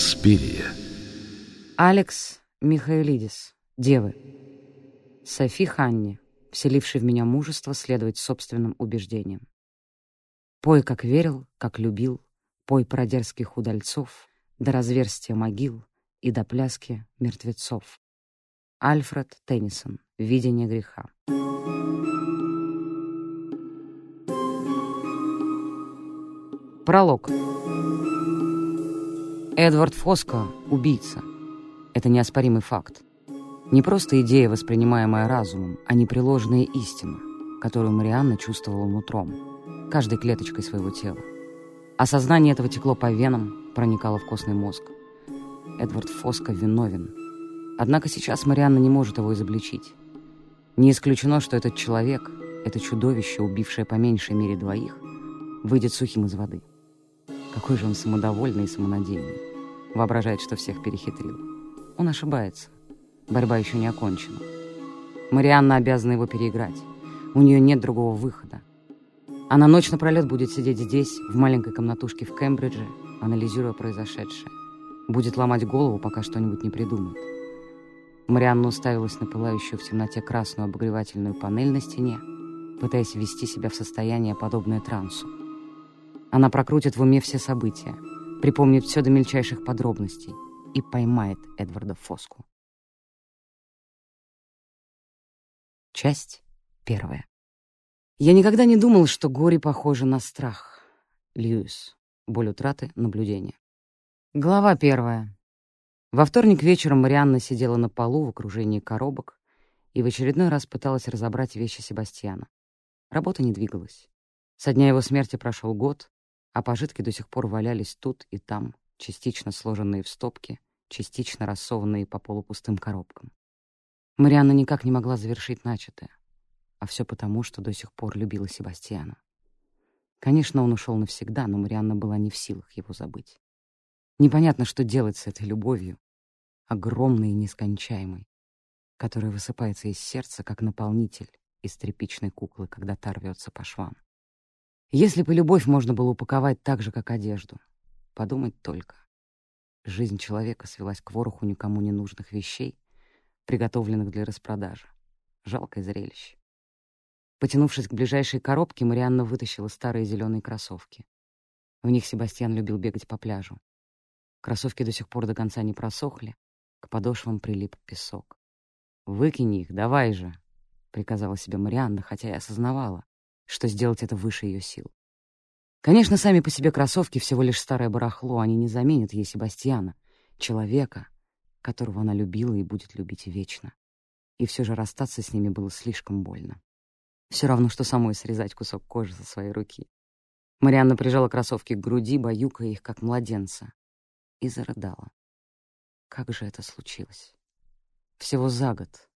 Инспирия. Алекс Михаилидис. Девы. Софи Ханни, вселивший в меня мужество следовать собственным убеждениям. Пой, как верил, как любил, пой про дерзких удальцов, до разверстия могил и до пляски мертвецов. Альфред Теннисон. Видение греха. Пролог. Эдвард Фоско — убийца. Это неоспоримый факт. Не просто идея, воспринимаемая разумом, а непреложная истина, которую Марианна чувствовала нутром, каждой клеточкой своего тела. Осознание этого текло по венам, проникало в костный мозг. Эдвард Фоско виновен. Однако сейчас Марианна не может его изобличить. Не исключено, что этот человек, это чудовище, убившее по меньшей мере двоих, выйдет сухим из воды. Какой же он самодовольный и самонадеянный. Воображает, что всех перехитрил. Он ошибается. Борьба еще не окончена. Марианна обязана его переиграть. У нее нет другого выхода. Она ночь напролет будет сидеть здесь, в маленькой комнатушке в Кембридже, анализируя произошедшее. Будет ломать голову, пока что-нибудь не придумает. Марианна уставилась на пылающую в темноте красную обогревательную панель на стене, пытаясь ввести себя в состояние, подобное трансу. Она прокрутит в уме все события, припомнит все до мельчайших подробностей и поймает Эдварда Фоску. Часть первая. Я никогда не думал, что горе похоже на страх. Льюис. Боль утраты, наблюдение. Глава первая. Во вторник вечером Марианна сидела на полу в окружении коробок и в очередной раз пыталась разобрать вещи Себастьяна. Работа не двигалась. Со дня его смерти прошел год, а пожитки до сих пор валялись тут и там, частично сложенные в стопки, частично рассованные по полупустым коробкам. Марианна никак не могла завершить начатое, а все потому, что до сих пор любила Себастьяна. Конечно, он ушел навсегда, но Марианна была не в силах его забыть. Непонятно, что делать с этой любовью, огромной и нескончаемой, которая высыпается из сердца, как наполнитель из тряпичной куклы, когда та рвется по швам. Если бы любовь можно было упаковать так же, как одежду. Подумать только. Жизнь человека свелась к вороху никому не нужных вещей, приготовленных для распродажи. Жалкое зрелище. Потянувшись к ближайшей коробке, Марианна вытащила старые зеленые кроссовки. В них Себастьян любил бегать по пляжу. Кроссовки до сих пор до конца не просохли, к подошвам прилип песок. «Выкини их, давай же!» — приказала себе Марианна, хотя и осознавала, что сделать это выше ее сил. Конечно, сами по себе кроссовки всего лишь старое барахло, они не заменят ей Себастьяна, человека, которого она любила и будет любить вечно. И все же расстаться с ними было слишком больно. Все равно, что самой срезать кусок кожи со своей руки. Марианна прижала кроссовки к груди, баюкая их, как младенца, и зарыдала. Как же это случилось? Всего за год.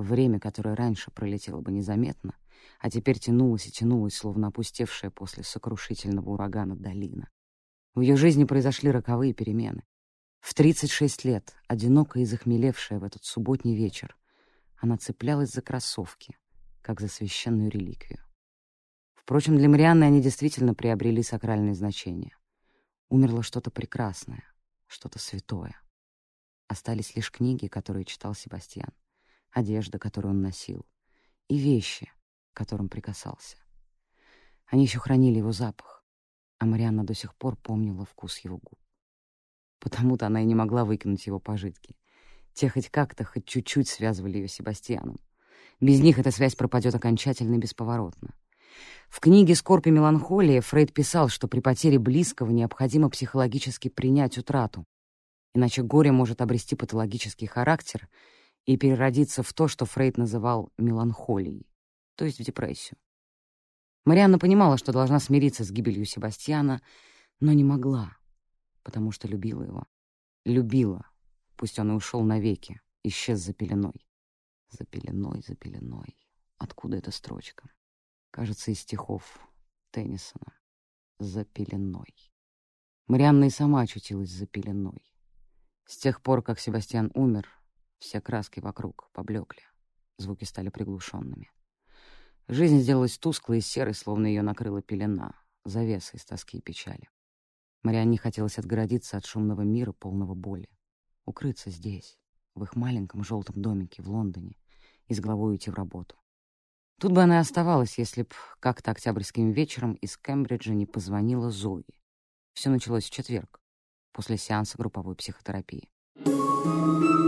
Время, которое раньше пролетело бы незаметно, а теперь тянулась и тянулась, словно опустевшая после сокрушительного урагана долина. В ее жизни произошли роковые перемены. В 36 лет, одинокая и захмелевшая в этот субботний вечер, она цеплялась за кроссовки, как за священную реликвию. Впрочем, для Марианны они действительно приобрели сакральное значение. Умерло что-то прекрасное, что-то святое. Остались лишь книги, которые читал Себастьян, одежда, которую он носил, и вещи, к которым прикасался. Они еще хранили его запах, а Марианна до сих пор помнила вкус его губ. Потому-то она и не могла выкинуть его пожитки. Те хоть как-то, хоть чуть-чуть связывали ее с Себастьяном. Без них эта связь пропадет окончательно и бесповоротно. В книге «Скорбь и меланхолия» Фрейд писал, что при потере близкого необходимо психологически принять утрату, иначе горе может обрести патологический характер и переродиться в то, что Фрейд называл меланхолией то есть в депрессию. Марианна понимала, что должна смириться с гибелью Себастьяна, но не могла, потому что любила его. Любила, пусть он и ушел навеки, исчез за пеленой. За пеленой, за пеленой. Откуда эта строчка? Кажется, из стихов Теннисона. За пеленой. Марианна и сама очутилась за пеленой. С тех пор, как Себастьян умер, все краски вокруг поблекли, звуки стали приглушенными. Жизнь сделалась тусклой и серой, словно ее накрыла пелена, завеса из тоски и печали. Марианне хотелось отгородиться от шумного мира, полного боли. Укрыться здесь, в их маленьком желтом домике в Лондоне, и с головой уйти в работу. Тут бы она и оставалась, если б как-то октябрьским вечером из Кембриджа не позвонила Зои. Все началось в четверг, после сеанса групповой психотерапии. Thank you.